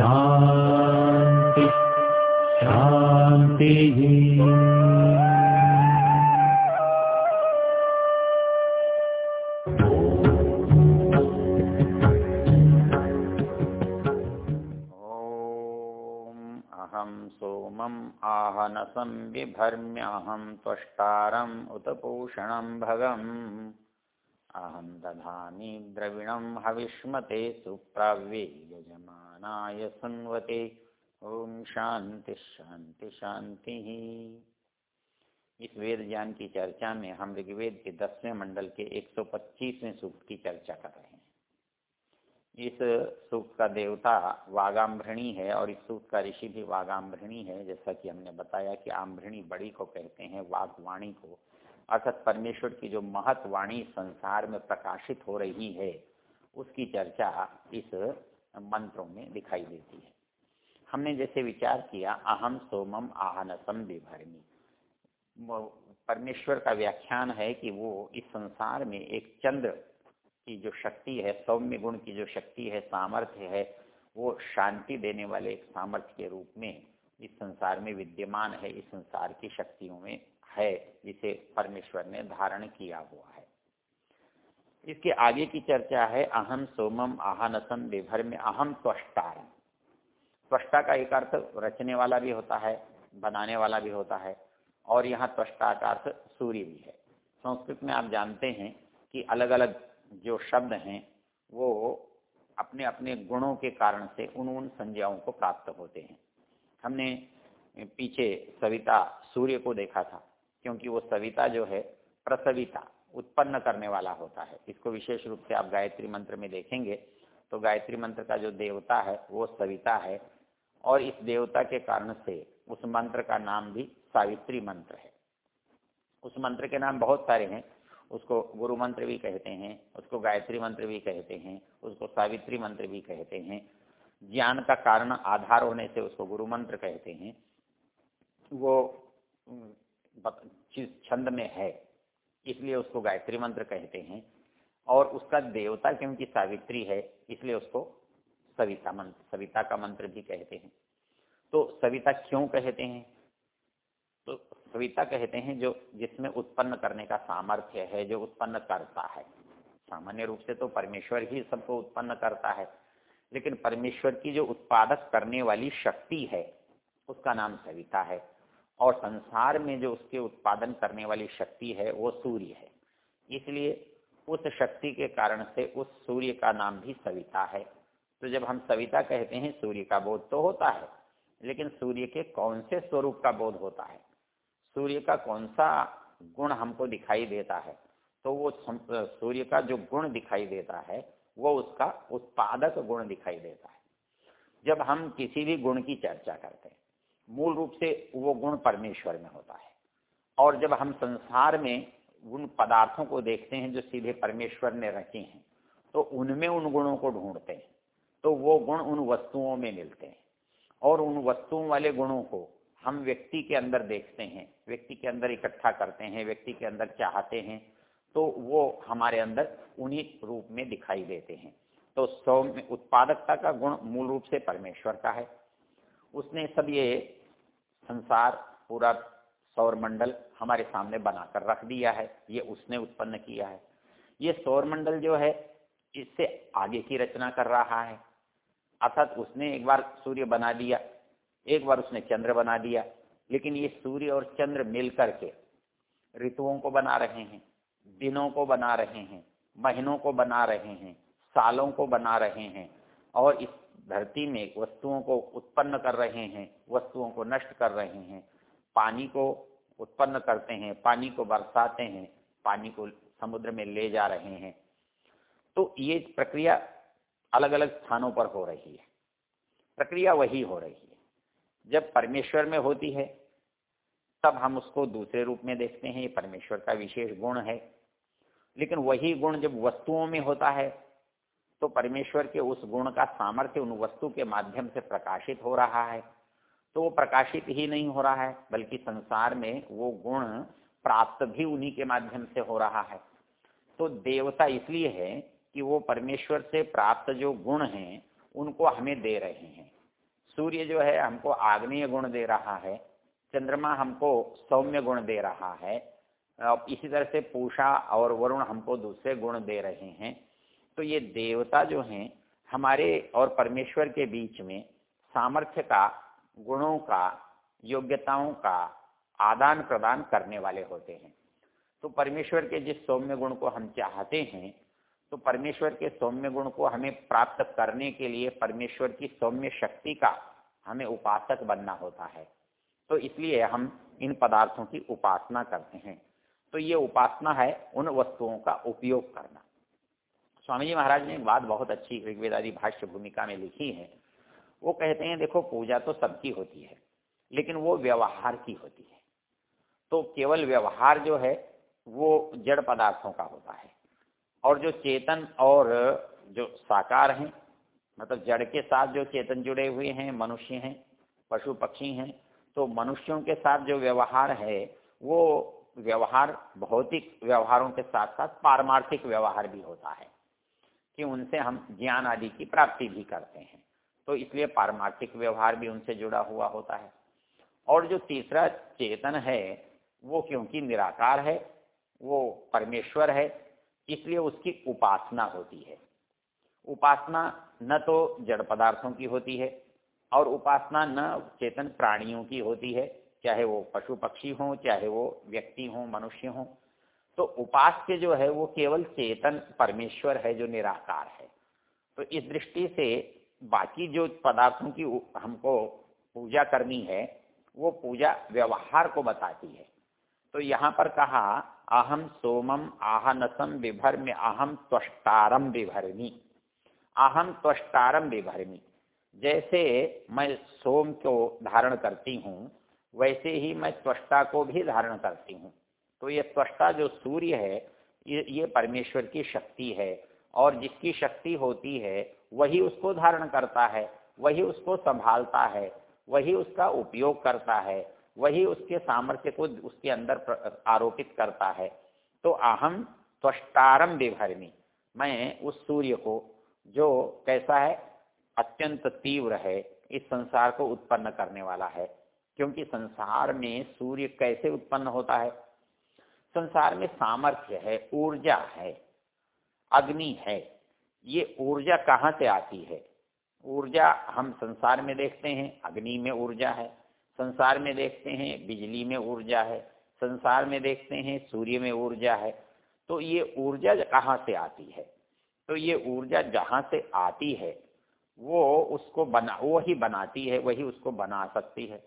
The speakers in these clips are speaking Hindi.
शान्ति शान्तिः। सोमम् आहनसं बिभर्म्यहं त्वष्टारम् उत पूषणं भगम्। अहं दधामि द्रविणं हविष्मते सुप्राव्ये यजमानाय सुन्वते। ॐ शांति शांति शांति। इस वेद ज्ञान की चर्चा में हम ऋग्वेद के दसवें मंडल के 125वें सूक्त की चर्चा कर रहे हैं। इस सूक्त का देवता वागाम्भृणी है और इस सूक्त का ऋषि भी वागाम्भृणी है। जैसा कि हमने बताया कि आम्भृणी बड़ी को कहते हैं, वागवाणी को। अर्थात परमेश्वर की जो महत वाणी संसार में प्रकाशित हो रही है, उसकी चर्चा इस मंत्रों में दिखाई देती है। हमने जैसे विचार किया, अहम सोमम आहनसम विभरणी परमेश्वर का व्याख्यान है कि वो इस संसार में एक चंद्र की जो शक्ति है, सौम्य गुण की जो शक्ति है, सामर्थ्य है, वो शांति देने वाले एक सामर्थ्य के रूप में इस संसार में विद्यमान है, इस संसार की शक्तियों में है, जिसे परमेश्वर ने धारण किया हुआ है। इसके आगे की चर्चा है अहम सोमम आहानसम विभर में अहम त्वष्टारम। त्वष्टा का एक अर्थ रचने वाला भी होता है, बनाने वाला भी होता है, और यहाँ त्वष्टा का अर्थ सूर्य भी है। संस्कृत में आप जानते हैं कि अलग अलग जो शब्द हैं, वो अपने अपने गुणों के कारण से उन उन संज्ञाओं को प्राप्त होते हैं। हमने पीछे सविता सूर्य को देखा था, क्योंकि वो सविता जो है, प्रसविता उत्पन्न करने वाला होता है। इसको विशेष रूप से आप गायत्री मंत्र में देखेंगे तो गायत्री मंत्र का जो देवता है, वो सविता है और इस देवता के कारण से उस मंत्र का नाम भी सावित्री मंत्र है। उस मंत्र के नाम बहुत सारे हैं। उसको गुरु मंत्र भी कहते हैं, उसको गायत्री मंत्र भी कहते हैं, उसको सावित्री मंत्र भी कहते हैं। ज्ञान का कारण आधार होने से उसको गुरु मंत्र कहते हैं। वो छंद में है इसलिए उसको गायत्री मंत्र कहते हैं। और उसका देवता क्योंकि सावित्री है, इसलिए उसको सविता मंत्र, सविता का मंत्र भी कहते हैं। तो सविता क्यों कहते हैं? तो सविता कहते हैं जो जिसमें उत्पन्न करने का सामर्थ्य है, जो उत्पन्न करता है। सामान्य रूप से तो परमेश्वर ही सबको उत्पन्न करता है, लेकिन परमेश्वर की जो उत्पादक करने वाली शक्ति है, उसका नाम सविता है। और संसार में जो उसके उत्पादन करने वाली शक्ति है, वो सूर्य है। इसलिए उस शक्ति के कारण से उस सूर्य का नाम भी सविता है। तो जब हम सविता कहते हैं, सूर्य का बोध तो होता है, लेकिन सूर्य के कौन से स्वरूप का बोध होता है? सूर्य का कौन सा गुण हमको दिखाई देता है? तो वो सूर्य का जो गुण दिखाई देता है, वो उसका उत्पादक गुण दिखाई देता है। जब हम किसी भी गुण की चर्चा करते हैं मूल रूप से वो गुण परमेश्वर में होता है। और जब हम संसार में उन पदार्थों को देखते हैं जो सीधे परमेश्वर ने रखे हैं तो उनमें उन गुणों को ढूंढते हैं तो वो गुण उन वस्तुओं में मिलते हैं। और उन वस्तुओं वाले गुणों को हम व्यक्ति के अंदर देखते हैं, व्यक्ति के अंदर इकट्ठा करते हैं, व्यक्ति के अंदर चाहते हैं तो वो हमारे अंदर उन्हीं रूप में दिखाई देते हैं। तो सौम्य उत्पादकता का गुण मूल रूप से परमेश्वर का है। उसने सब ये संसार पूरा सौर मंडल हमारे सामने बनाकर रख दिया है, ये उसने उत्पन्न किया है। ये सौर मंडल जो है, इससे आगे की रचना कर रहा है। अर्थात उसने एक बार सूर्य बना दिया, एक बार उसने चंद्र बना दिया, लेकिन ये सूर्य और चंद्र मिलकर के ऋतुओं को बना रहे हैं, दिनों को बना रहे हैं, महीनों को बना रहे हैं, सालों को बना रहे हैं, और इस धरती में वस्तुओं को उत्पन्न कर रहे हैं, वस्तुओं को नष्ट कर रहे हैं। पानी को उत्पन्न करते हैं, पानी को बरसाते हैं, पानी को समुद्र में ले जा रहे हैं। तो ये प्रक्रिया अलग अलग स्थानों पर हो रही है। प्रक्रिया वही हो रही है। जब परमेश्वर में होती है, तब हम उसको दूसरे रूप में देखते हैं। ये परमेश्वर का विशेष गुण है। लेकिन वही गुण जब वस्तुओं में होता है तो परमेश्वर के उस गुण का सामर्थ्य उन वस्तु के माध्यम से प्रकाशित हो रहा है। तो वो प्रकाशित ही नहीं हो रहा है, बल्कि संसार में वो गुण प्राप्त भी उन्हीं के माध्यम से हो रहा है। तो देवता इसलिए है कि वो परमेश्वर से प्राप्त जो गुण हैं, उनको हमें दे रहे हैं। सूर्य जो है, हमको आग्नेय गुण दे रहा है, चंद्रमा हमको सौम्य गुण दे रहा है इसी तरह से पूषा और वरुण हमको दूसरे गुण दे रहे हैं। तो ये देवता जो हैं, हमारे और परमेश्वर के बीच में सामर्थ्य का, गुणों का, योग्यताओं का आदान प्रदान करने वाले होते हैं। तो परमेश्वर के जिस सौम्य गुण को हम चाहते हैं तो परमेश्वर के सौम्य गुण को हमें प्राप्त करने के लिए परमेश्वर की सौम्य शक्ति का हमें उपासक बनना होता है। तो इसलिए हम इन पदार्थों की उपासना करते हैं। तो ये उपासना है उन वस्तुओं का उपयोग करना। स्वामी जी महाराज ने बात बहुत अच्छी ऋग्वेदादी भाष्य भूमिका में लिखी है। वो कहते हैं, देखो, पूजा तो सबकी होती है, लेकिन वो व्यवहार की होती है। तो केवल व्यवहार जो है, वो जड़ पदार्थों का होता है। और जो चेतन और जो साकार हैं मतलब जड़ के साथ जो चेतन जुड़े हुए हैं, मनुष्य हैं, पशु पक्षी हैं तो मनुष्यों के साथ जो व्यवहार है, वो व्यवहार, भौतिक व्यवहारों के साथ साथ पारमार्थिक व्यवहार भी होता है। कि उनसे हम ज्ञान आदि की प्राप्ति भी करते हैं। तो इसलिए पारमार्थिक व्यवहार भी उनसे जुड़ा हुआ होता है। और जो तीसरा चेतन है, वो क्योंकि निराकार है, वो परमेश्वर है, इसलिए उसकी उपासना होती है। उपासना न तो जड़ पदार्थों की होती है, और उपासना न चेतन प्राणियों की होती है, चाहे वो पशु पक्षी हों, चाहे वो व्यक्ति हों, मनुष्य हों। तो उपास्य जो है वो केवल चेतन परमेश्वर है जो निराकार है। तो इस दृष्टि से बाकी जो पदार्थों की हमको पूजा करनी है, वो पूजा व्यवहार को बताती है। तो यहाँ पर कहा अहम सोमम आहनसम विभर में अहम त्वष्टारम विभरमी अहम त्वष्टारम विभरमी जैसे मैं सोम को धारण करती हूँ, वैसे ही मैं त्वष्टा को भी धारण करती हूँ। तो ये त्वष्टा जो सूर्य है, ये ये परमेश्वर की शक्ति है और जिसकी शक्ति होती है, वही उसको धारण करता है, वही उसको संभालता है, वही उसका उपयोग करता है, वही उसके सामर्थ्य को उसके अंदर आरोपित करता है। तो अहम त्वष्टारम विभरमी मैं उस सूर्य को, जो कैसा है, अत्यंत तीव्र है, इस संसार को उत्पन्न करने वाला है। क्योंकि संसार में सूर्य कैसे उत्पन्न होता है? संसार में सामर्थ्य है, ऊर्जा है, अग्नि है, ये ऊर्जा कहाँ से आती है? ऊर्जा हम संसार में देखते हैं, अग्नि में ऊर्जा है, संसार में देखते हैं, बिजली में ऊर्जा है, संसार में देखते हैं, सूर्य में ऊर्जा है तो ये ऊर्जा कहाँ से आती है? तो ये ऊर्जा जहाँ से आती है, वो उसको बना वो ही बनाती है, वही उसको बना सकती है।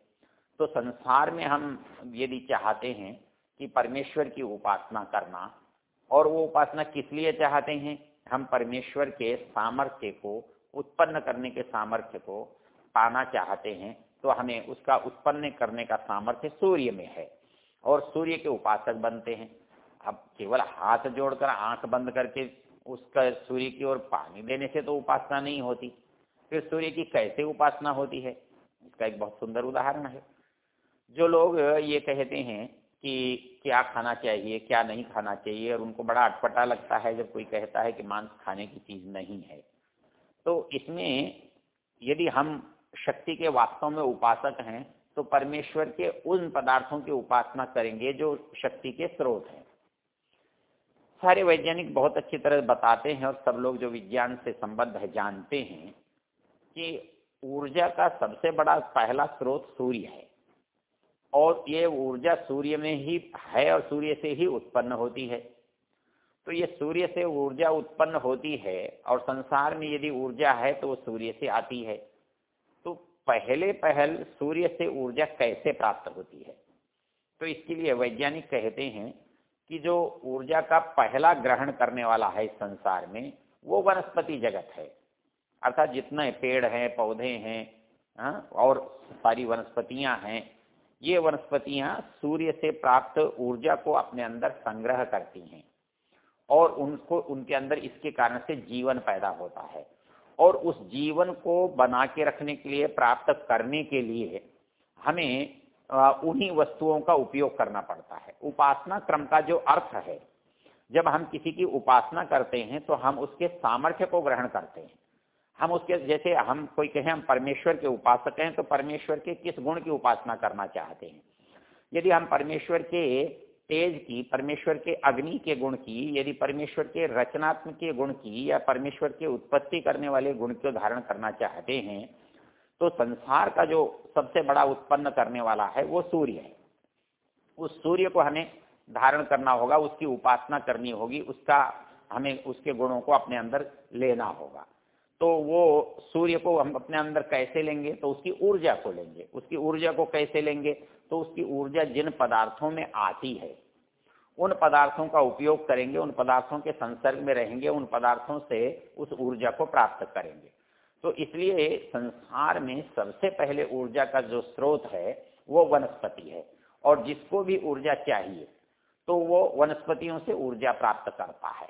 तो संसार में हम यदि चाहते हैं कि परमेश्वर की उपासना करना। और वो उपासना किस लिए चाहते हैं? हम परमेश्वर के सामर्थ्य को, उत्पन्न करने के सामर्थ्य को पाना चाहते हैं तो हमें उसका उत्पन्न करने का सामर्थ्य सूर्य में है। और सूर्य के उपासक बनते हैं। अब केवल हाथ जोड़कर आँख बंद करके उसका सूर्य की ओर पानी देने से तो उपासना नहीं होती। फिर सूर्य की कैसे उपासना होती है? इसका एक बहुत सुंदर उदाहरण है। जो लोग ये कहते हैं कि क्या खाना चाहिए, क्या नहीं खाना चाहिए, और उनको बड़ा अटपटा लगता है जब कोई कहता है कि मांस खाने की चीज़ नहीं है। तो इसमें यदि हम शक्ति के वास्तव में उपासक हैं तो परमेश्वर के उन पदार्थों की उपासना करेंगे जो शक्ति के स्रोत हैं। सारे वैज्ञानिक बहुत अच्छी तरह बताते हैं और सब लोग जो विज्ञान से संबद्ध है, जानते हैं कि ऊर्जा का सबसे बड़ा पहला स्रोत सूर्य है। और ये ऊर्जा सूर्य में ही है और सूर्य से ही उत्पन्न होती है। तो ये सूर्य से ऊर्जा उत्पन्न होती है और संसार में यदि ऊर्जा है तो वो सूर्य से आती है। तो पहले पहल सूर्य से ऊर्जा कैसे प्राप्त होती है? तो इसके लिए वैज्ञानिक कहते हैं कि जो ऊर्जा का पहला ग्रहण करने वाला है इस संसार में वो वनस्पति जगत है। अर्थात जितने पेड़ हैं पौधे हैं हाँ, और सारी वनस्पतियाँ हैं ये वनस्पतियाँ सूर्य से प्राप्त ऊर्जा को अपने अंदर संग्रह करती हैं और उनको, उनके अंदर इसके कारण से जीवन पैदा होता है। और उस जीवन को बना के रखने के लिए, प्राप्त करने के लिए हमें उन्हीं वस्तुओं का उपयोग करना पड़ता है। उपासना क्रम का जो अर्थ है, जब हम किसी की उपासना करते हैं तो हम उसके सामर्थ्य को ग्रहण करते हैं। हम उसके, जैसे हम कोई कहें हम परमेश्वर के उपासक हैं तो परमेश्वर के किस गुण की उपासना करना चाहते हैं? यदि हम परमेश्वर के तेज की, परमेश्वर के अग्नि के गुण की, यदि परमेश्वर के रचनात्मक के गुण की, या परमेश्वर के उत्पत्ति करने वाले गुण को धारण करना चाहते हैं तो संसार का जो सबसे बड़ा उत्पन्न करने वाला है, वो सूर्य है। उस सूर्य को हमें धारण करना होगा, उसकी उपासना करनी होगी, उसका, हमें उसके गुणों को अपने अंदर लेना होगा। तो वो सूर्य को हम अपने अंदर कैसे लेंगे? तो उसकी ऊर्जा को लेंगे। उसकी ऊर्जा को कैसे लेंगे? तो उसकी ऊर्जा जिन पदार्थों में आती है, उन पदार्थों का उपयोग करेंगे, उन पदार्थों के संसर्ग में रहेंगे, उन पदार्थों से उस ऊर्जा को प्राप्त करेंगे। तो इसलिए संसार में सबसे पहले ऊर्जा का जो स्रोत है, वो वनस्पति है। और जिसको भी ऊर्जा चाहिए तो वो वनस्पतियों से ऊर्जा प्राप्त करता है।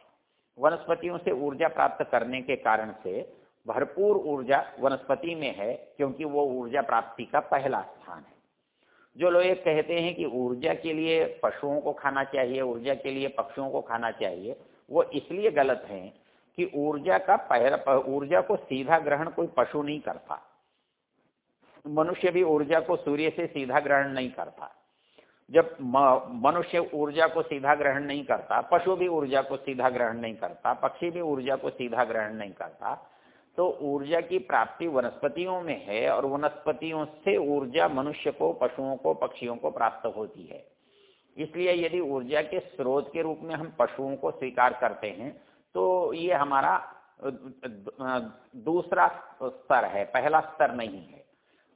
वनस्पतियों से ऊर्जा प्राप्त करने के कारण से भरपूर ऊर्जा वनस्पति में है, क्योंकि वो ऊर्जा प्राप्ति का पहला स्थान है। जो लोग कहते हैं कि ऊर्जा के लिए पशुओं को खाना चाहिए, ऊर्जा के लिए पक्षियों को खाना चाहिए, वो इसलिए गलत है कि ऊर्जा का पहला ऊर्जा को सीधा ग्रहण कोई पशु नहीं करता। मनुष्य भी ऊर्जा को सूर्य से सीधा ग्रहण नहीं करता। जब मनुष्य ऊर्जा को सीधा ग्रहण नहीं करता, पशु भी ऊर्जा को सीधा ग्रहण नहीं करता, पक्षी भी ऊर्जा को सीधा ग्रहण नहीं करता तो ऊर्जा की प्राप्ति वनस्पतियों में है और वनस्पतियों से ऊर्जा मनुष्य को, पशुओं को, पक्षियों को प्राप्त होती है। इसलिए यदि ऊर्जा के स्रोत के रूप में हम पशुओं को स्वीकार करते हैं तो ये हमारा दूसरा स्तर है, पहला स्तर नहीं है।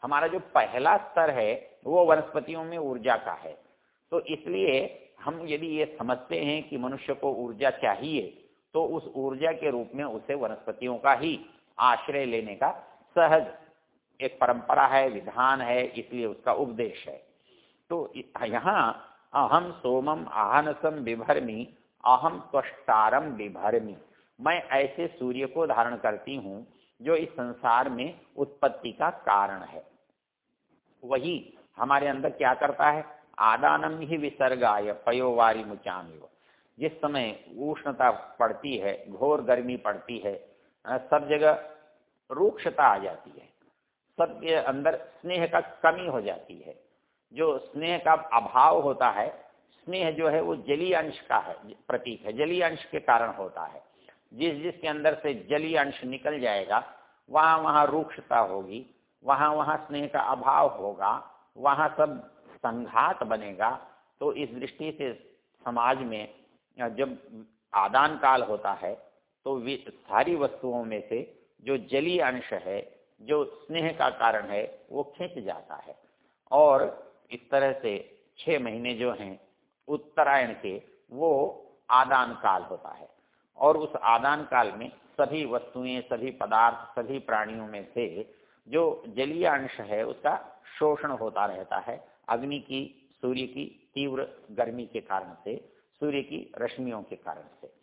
हमारा जो पहला स्तर है, वो वनस्पतियों में ऊर्जा का है। तो इसलिए हम यदि ये समझते हैं कि मनुष्य को ऊर्जा चाहिए तो उस ऊर्जा के रूप में उसे वनस्पतियों का ही आश्रय लेने का सहज एक परंपरा है, विधान है, इसलिए उसका उपदेश है। तो यहाँ अहम सोमम आहनसम विभरमी अहम त्वष्टारम विभरमी मैं ऐसे सूर्य को धारण करती हूँ जो इस संसार में उत्पत्ति का कारण है। वही हमारे अंदर क्या करता है? आदानम ही विसर्गाय पयोवारी मुचामी जिस समय उष्णता पड़ती है, घोर गर्मी पड़ती है सब जगह रूक्षता आ जाती है। सबके अंदर स्नेह का कमी हो जाती है। जो स्नेह का अभाव होता है, स्नेह जो है वो जलीय अंश का है, प्रतीक है। जलीय अंश के कारण होता है। जिस जिसके अंदर से जलीय अंश निकल जाएगा, वहाँ वहाँ रूक्षता होगी, वहाँ वहाँ स्नेह का अभाव होगा, वहाँ सब संघात बनेगा। तो इस दृष्टि से समाज में, जब आदान काल होता है तो सारी वस्तुओं में से जो जलीय अंश है, जो स्नेह का कारण है, वो खींच जाता है। और इस तरह से छह महीने जो हैं, उत्तरायण के, वो आदान काल होता है। और उस आदान काल में सभी वस्तुएँ, सभी पदार्थ, सभी प्राणियों में से जो जलीय अंश है, उसका शोषण होता रहता है। अग्नि की, सूर्य की तीव्र गर्मी के कारण से, सूर्य की रश्मियों के कारण से।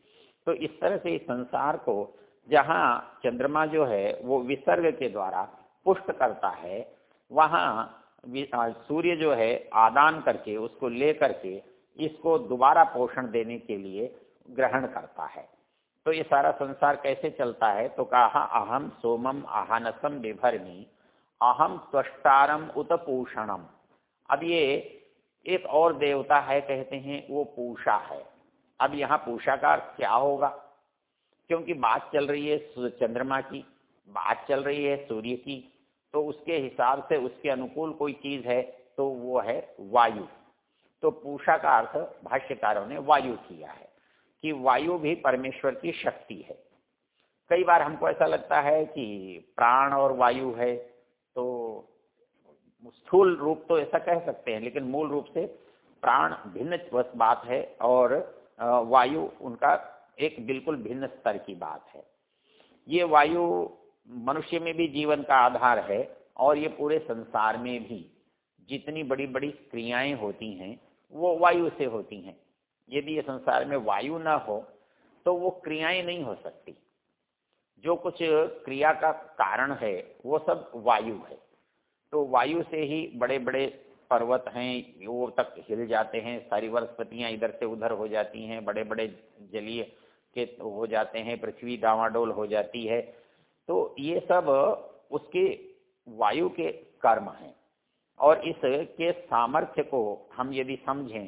तो इस तरह से इस संसार को जहाँ चंद्रमा जो है, वो विसर्ग के द्वारा पुष्ट करता है, वहाँ सूर्य जो है, आदान करके, उसको ले करके, इसको दोबारा पोषण देने के लिए ग्रहण करता है। तो ये सारा संसार कैसे चलता है? तो कहा अहम सोमम आहानसम विभरमी अहम त्वष्टारम उत्पूषणम अब ये एक और देवता है, कहते हैं, वो पूषा है। अब यहाँ पूषा का क्या होगा? क्योंकि बात चल रही है चंद्रमा की, बात चल रही है सूर्य की तो उसके हिसाब से उसके अनुकूल कोई चीज़ है तो वो है वायु। तो पूषा का अर्थ भाष्यकारों ने वायु किया है, कि वायु भी परमेश्वर की शक्ति है। कई बार हमको ऐसा लगता है कि प्राण और वायु है तो स्थूल रूप तो ऐसा कह सकते हैं, लेकिन मूल रूप से प्राण भिन्न बात है, और वायु उनका एक बिल्कुल भिन्न स्तर की बात है। ये वायु मनुष्य में भी जीवन का आधार है और ये पूरे संसार में भी जितनी बड़ी बड़ी क्रियाएँ होती हैं, वो वायु से होती हैं। यदि ये संसार में वायु ना हो तो वो क्रियाएँ नहीं हो सकती। जो कुछ क्रिया का कारण है, वो सब वायु है। तो वायु से ही बड़े बड़े पर्वत हैं, वो तक हिल जाते हैं, सारी वनस्पतियाँ इधर से उधर हो जाती हैं बड़े बड़े जलीय के हो जाते हैं, पृथ्वी डावाडोल हो जाती है। तो ये सब उसके वायु के कर्म हैं। और इसके सामर्थ्य को हम यदि समझें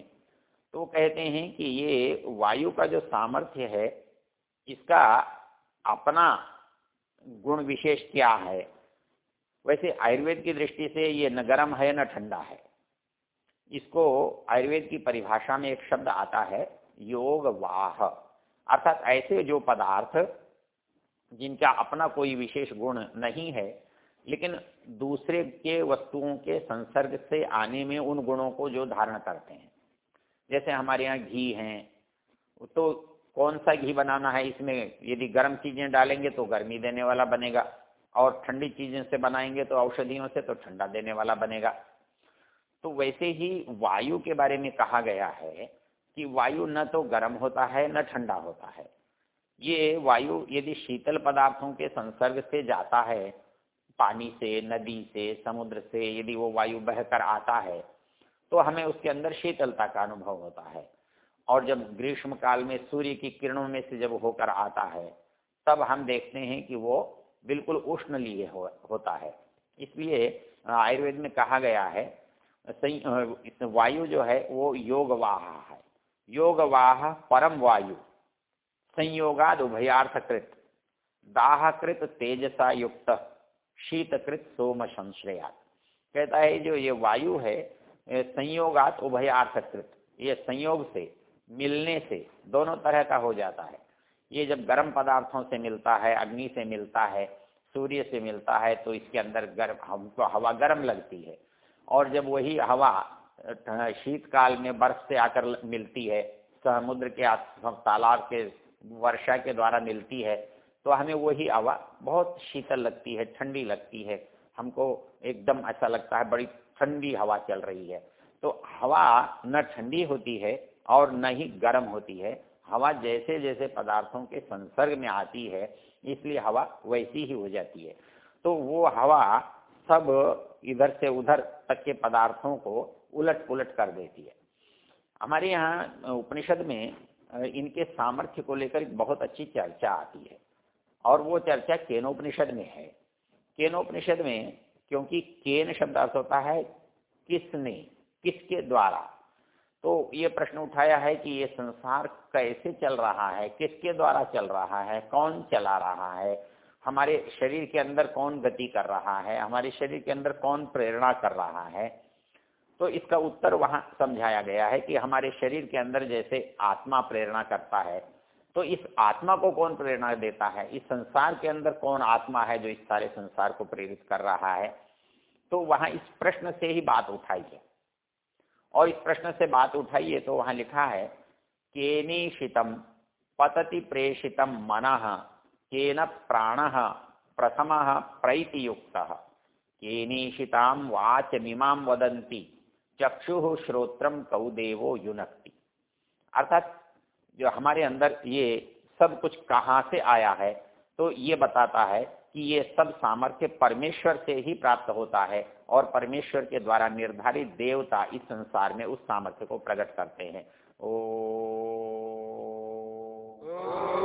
तो कहते हैं कि ये वायु का जो सामर्थ्य है, इसका अपना गुण विशेष क्या है? वैसे आयुर्वेद की दृष्टि से ये न गर्म है, न ठंडा है। इसको आयुर्वेद की परिभाषा में एक शब्द आता है योग वाह अर्थात ऐसे जो पदार्थ जिनका अपना कोई विशेष गुण नहीं है, लेकिन दूसरे के वस्तुओं के संसर्ग से आने में उन गुणों को जो धारण करते हैं। जैसे हमारे यहाँ घी हैं तो कौन सा घी बनाना है इसमें? यदि गर्म चीज़ें डालेंगे तो गर्मी देने वाला बनेगा, और ठंडी चीज़ें से बनाएँगे तो औषधियों से तो ठंडा देने वाला बनेगा। तो वैसे ही वायु के बारे में कहा गया है कि वायु न तो गर्म होता है न ठंडा होता है। ये वायु यदि शीतल पदार्थों के संसर्ग से जाता है पानी से नदी से समुद्र से यदि वो वायु बहकर आता है तो हमें उसके अंदर शीतलता का अनुभव होता है। और जब ग्रीष्म काल में सूर्य की किरणों में से जब होकर आता है तब हम देखते हैं कि वो बिल्कुल उष्ण लिए हो, होता है। इसलिए आयुर्वेद में कहा गया है वायु जो है, वो योगवाह है। योगवाह परम वायु। संयोगाद उभयार्थकृत। दाहकृत तेजसा युक्त। शीतकृत सोम संश्रया कहता है, जो ये वायु है संयोगात उभयार्थकृत। ये संयोग से, मिलने से, दोनों तरह का हो जाता है। ये जब गर्म पदार्थों से मिलता है, अग्नि से मिलता है, सूर्य से मिलता है तो इसके अंदर गर्म हमको हवा गर्म लगती है। और जब वही हवा शीतकाल में बर्फ़ से आकर मिलती है, समुद्र के तालाब के वर्षा के द्वारा मिलती है तो हमें वही हवा बहुत शीतल लगती है, ठंडी लगती है। हमको एकदम ऐसा लगता है बड़ी ठंडी हवा चल रही है। तो हवा न ठंडी होती है और न ही गर्म होती है। हवा जैसे जैसे पदार्थों के संसर्ग में आती है, इसलिए हवा वैसी ही हो जाती है। तो वो हवा सब इधर से उधर तक के पदार्थों को उलट पुलट कर देती है। हमारे यहाँ उपनिषद में इनके सामर्थ्य को लेकर बहुत अच्छी चर्चा आती है। और वो चर्चा केनोपनिषद में है। केनोपनिषद में, क्योंकि केन शब्द अर्थ होता है किसने, किसके द्वारा? तो ये प्रश्न उठाया है कि ये संसार कैसे चल रहा है, किसके द्वारा चल रहा है, कौन चला रहा है हमारे शरीर के अंदर कौन गति कर रहा है, हमारे शरीर के अंदर कौन प्रेरणा कर रहा है? तो इसका उत्तर वहाँ समझाया गया है कि हमारे शरीर के अंदर जैसे आत्मा प्रेरणा करता है तो इस आत्मा को कौन प्रेरणा देता है? इस संसार के अंदर कौन आत्मा है जो इस सारे संसार को प्रेरित कर रहा है? तो वहाँ इस प्रश्न से ही बात उठाई है और इस प्रश्न से बात उठाइए तो वहाँ लिखा है, केनीशितम, पतति प्रेषितम मन। केन प्राण प्रथम प्रैतियुक्त। केनीशिताम वाच मीमां वदंती चक्षु श्रोत्रम कौदेवो युनक्ति। अर्थात जो हमारे अंदर ये सब कुछ कहाँ से आया है तो ये बताता है कि ये सब सामर्थ्य परमेश्वर से ही प्राप्त होता है और परमेश्वर के द्वारा निर्धारित देवता इस संसार में उस सामर्थ्य को प्रकट करते हैं। ओ, ओ